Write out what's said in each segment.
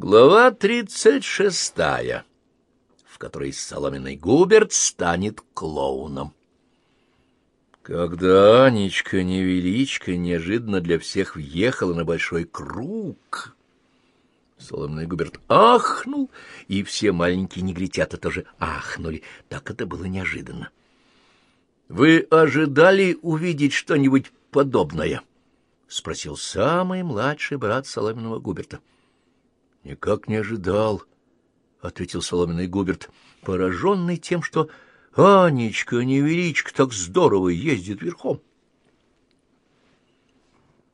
Глава тридцать шестая, в которой соломенный Губерт станет клоуном. Когда Анечка невеличко неожиданно для всех въехала на большой круг, соломенный Губерт ахнул, и все маленькие негритята тоже ахнули. Так это было неожиданно. — Вы ожидали увидеть что-нибудь подобное? — спросил самый младший брат соломенного Губерта. —— Никак не ожидал, — ответил соломенный Губерт, пораженный тем, что Анечка, невеличка, так здорово ездит верхом.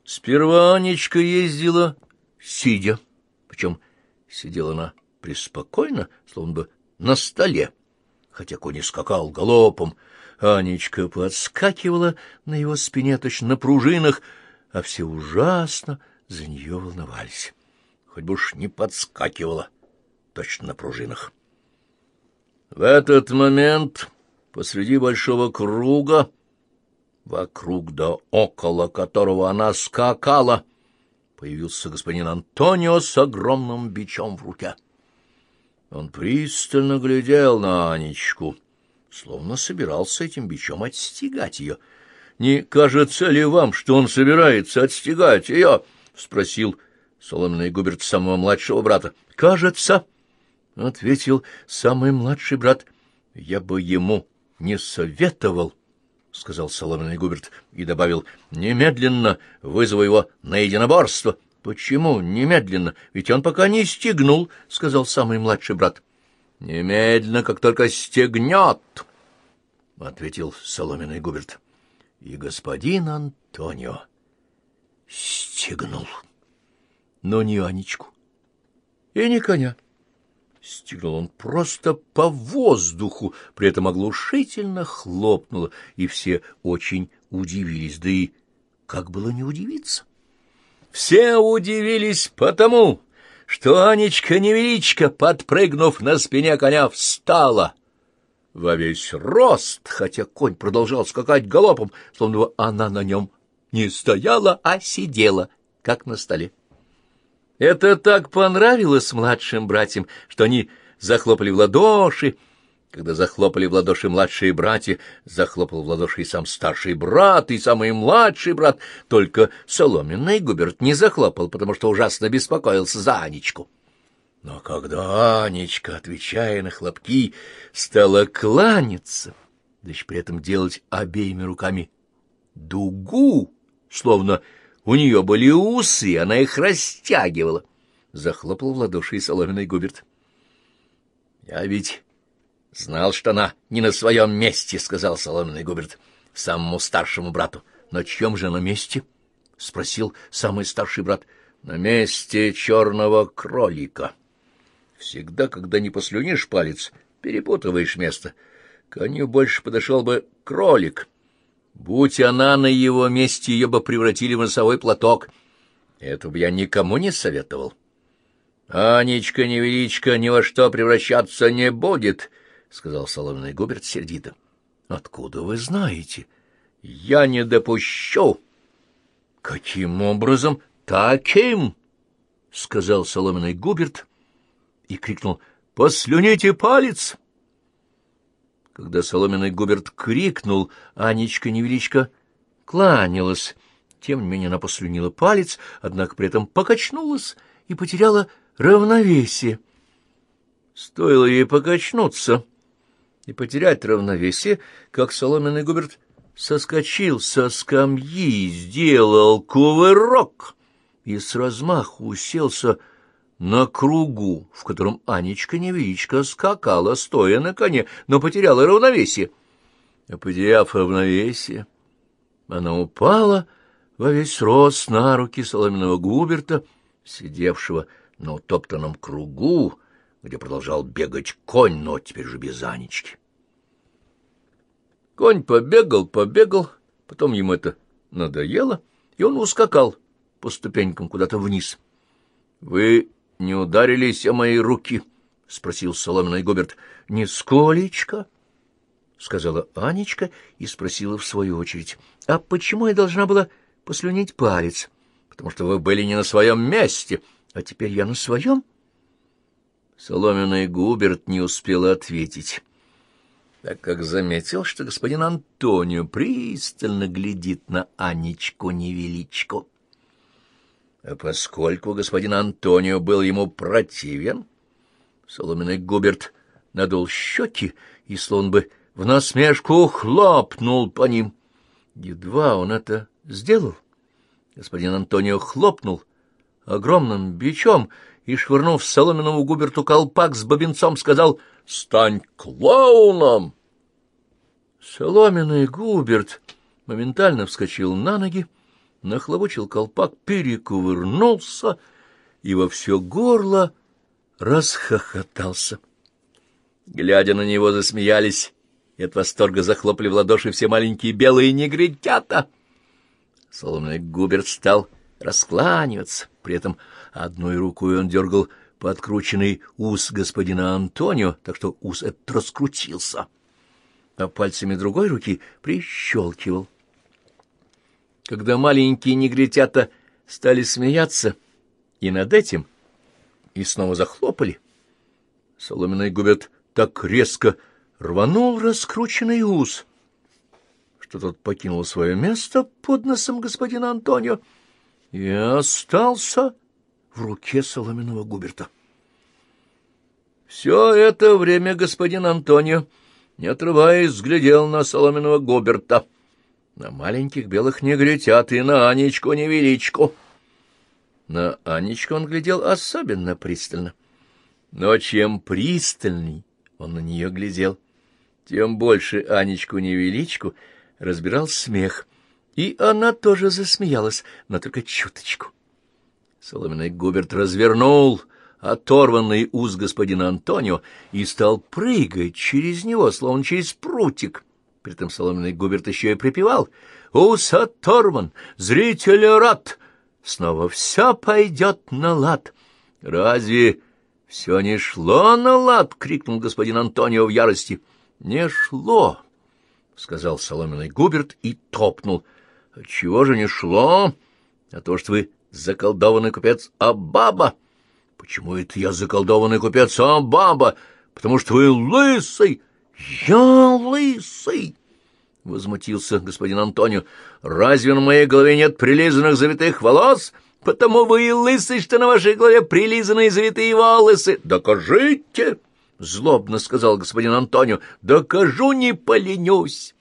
Сперва Анечка ездила сидя, причем сидела она преспокойно, словно бы на столе, хотя конь скакал галопом. Анечка подскакивала на его спине точно на пружинах, а все ужасно за нее волновались хоть бы уж не подскакивала, точно на пружинах. В этот момент посреди большого круга, вокруг да около которого она скакала, появился господин Антонио с огромным бичом в руке. Он пристально глядел на Анечку, словно собирался этим бичом отстегать ее. — Не кажется ли вам, что он собирается отстегать ее? — спросил соломенный губерт самого младшего брата. — Кажется, — ответил самый младший брат, — я бы ему не советовал, — сказал соломенный губерт и добавил, — немедленно вызову его на единоборство. — Почему немедленно? Ведь он пока не стегнул, — сказал самый младший брат. — Немедленно, как только стегнет, — ответил соломенный губерт. И господин Антонио стегнул но не Анечку. И не коня. Стегнул он просто по воздуху, при этом оглушительно хлопнуло, и все очень удивились, да и как было не удивиться? Все удивились потому, что Анечка-невеличка, подпрыгнув на спине коня, встала во весь рост, хотя конь продолжал скакать галопом, словно она на нем не стояла, а сидела, как на столе. Это так понравилось младшим братьям, что они захлопали в ладоши. Когда захлопали в ладоши младшие братья, захлопал в ладоши и сам старший брат, и самый младший брат. Только соломенный Губерт не захлопал, потому что ужасно беспокоился за Анечку. Но когда Анечка, отвечая на хлопки, стала кланяться, да еще при этом делать обеими руками дугу, словно у нее были усы, она их растягивала. Захлопал в ладоши и соломенный Губерт. — Я ведь знал, что она не на своем месте, — сказал соломенный Губерт самому старшему брату. — На чьем же на месте? — спросил самый старший брат. — На месте черного кролика. Всегда, когда не послюнишь палец, перепутываешь место. Коню больше подошел бы кролик — Будь она на его месте, ее бы превратили в носовой платок. Это бы я никому не советовал. Анечка невеличка ни во что превращаться не будет, — сказал соломенный Губерт сердито. — Откуда вы знаете? — Я не допущу. — Каким образом? — Таким, — сказал соломенный Губерт и крикнул. — Послюните палец! — когда соломенный Губерт крикнул, Анечка-невеличка кланялась. Тем не менее она послюнила палец, однако при этом покачнулась и потеряла равновесие. Стоило ей покачнуться и потерять равновесие, как соломенный Губерт соскочил со скамьи, сделал кувырок и с размаху уселся на кругу, в котором Анечка-невеличка скакала, стоя на коне, но потеряла равновесие. А потеряв равновесие, она упала во весь рост на руки соломенного Губерта, сидевшего на утоптанном кругу, где продолжал бегать конь, но теперь же без Анечки. Конь побегал, побегал, потом ему это надоело, и он ускакал по ступенькам куда-то вниз. — Вы — Не ударились о мои руки? — спросил соломенный Губерт. — Нисколечко, — сказала Анечка и спросила в свою очередь. — А почему я должна была послюнить палец? — Потому что вы были не на своем месте, а теперь я на своем. Соломенный Губерт не успел ответить, так как заметил, что господин Антонио пристально глядит на Анечку невеличку. А поскольку господин Антонио был ему противен, соломенный Губерт надул щеки и, словно бы в насмешку, хлопнул по ним. Едва он это сделал, господин Антонио хлопнул огромным бичом и, швырнув соломенному Губерту колпак с бобинцом, сказал «Стань клоуном!» Соломенный Губерт моментально вскочил на ноги, нахлобучил колпак, перекувырнулся и во все горло расхохотался. Глядя на него, засмеялись, и от восторга захлопали в ладоши все маленькие белые негритята. Соломенный Губерт стал раскланиваться, при этом одной рукой он дергал подкрученный ус господина Антонио, так что ус этот раскрутился, а пальцами другой руки прищелкивал. Когда маленькие негритята стали смеяться и над этим, и снова захлопали, соломенный Губерт так резко рванул раскрученный ус, что тот покинул свое место под носом господина Антонио и остался в руке соломенного Губерта. Все это время господин Антонио, не отрываясь, взглядел на соломенного Губерта, на маленьких белых негритят и на Анечку-невеличку. На Анечку он глядел особенно пристально. Но чем пристальней он на нее глядел, тем больше Анечку-невеличку разбирал смех, и она тоже засмеялась, но только чуточку. Соломенный Губерт развернул оторванный уз господина Антонио и стал прыгать через него, словно через прутик. При этом соломенный Губерт еще и припевал «Ус оторван, зритель рад, снова все пойдет на лад». «Разве все не шло на лад?» — крикнул господин Антонио в ярости. «Не шло», — сказал соломенный Губерт и топнул. «Чего же не шло? А то, что вы заколдованный купец Абаба». «Почему это я заколдованный купец Абаба? Потому что вы лысый». «Я лысый!» — возмутился господин Антонио. «Разве на моей голове нет прилизанных завитых волос? Потому вы и лысый, что на вашей голове прилизанные завитые волосы. Докажите!» — злобно сказал господин Антонио. — Докажу, не поленюсь.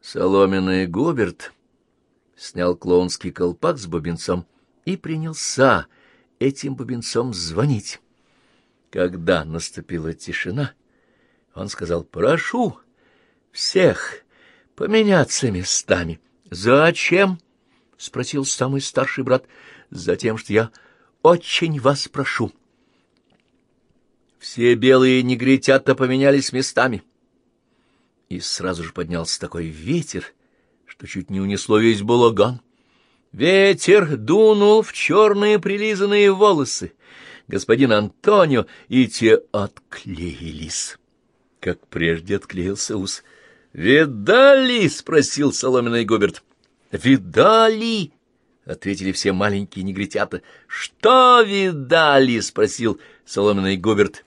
Соломенный Губерт снял клоунский колпак с бубенцом и принялся этим бубенцом звонить. Когда наступила тишина, он сказал, — Прошу всех поменяться местами. — Зачем? — спросил самый старший брат. — Затем, что я очень вас прошу. — все белые негритята поменялись местами. И сразу же поднялся такой ветер, что чуть не унесло весь балаган. Ветер дунул в черные прилизанные волосы господин Антонио, и те отклеились, как прежде отклеился ус. «Видали?» — спросил соломенный Губерт. «Видали?» — ответили все маленькие негритята. «Что видали?» — спросил соломенный Губерт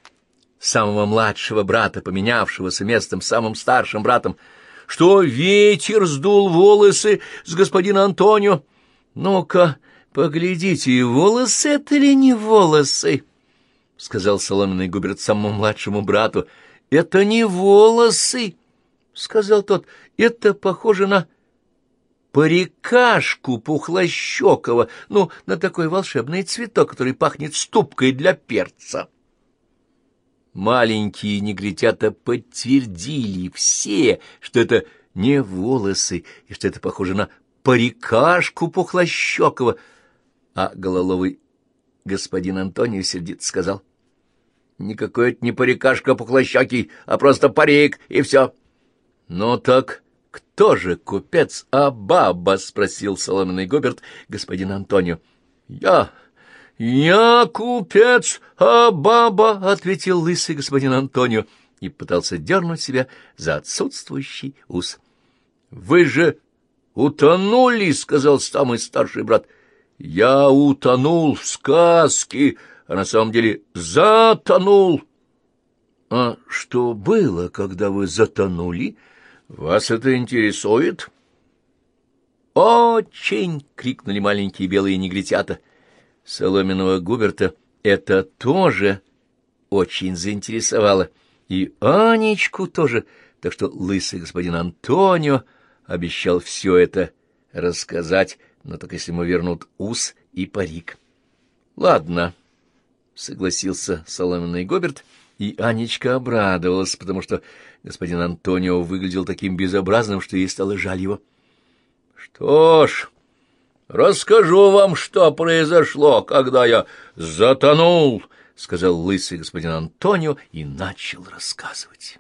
самого младшего брата, поменявшегося местом с самым старшим братом, что ветер сдул волосы с господина Антонио. Ну-ка, поглядите, волосы это или не волосы? — сказал соломенный Губерт самому младшему брату. — Это не волосы, — сказал тот. — Это похоже на парикашку пухлощекого, ну, на такой волшебный цветок, который пахнет ступкой для перца. Маленькие негритята подтвердили все, что это не волосы, и что это похоже на парикашку Пухлощекова, а гололовый господин Антонио сердито сказал, «Никакой это не парикашка Пухлощекий, а просто парик, и все». «Ну так кто же купец Абаба?» — спросил соломенный Губерт господин Антонио. «Я...» «Я купец, а баба!» — ответил лысый господин Антонио и пытался дернуть себя за отсутствующий ус. «Вы же утонули!» — сказал самый старший брат. «Я утонул в сказке!» — а на самом деле затонул. — А что было, когда вы затонули? Вас это интересует? — Очень! — крикнули маленькие белые негритята. Соломенного Губерта это тоже очень заинтересовало. И Анечку тоже, так что лысый господин Антонио обещал все это рассказать, но только если ему вернут ус и парик. — Ладно, — согласился соломенный Гоберт, и Анечка обрадовалась, потому что господин Антонио выглядел таким безобразным, что ей стало жаль его. — Что ж, расскажу вам, что произошло, когда я затонул, — сказал лысый господин Антонио и начал рассказывать.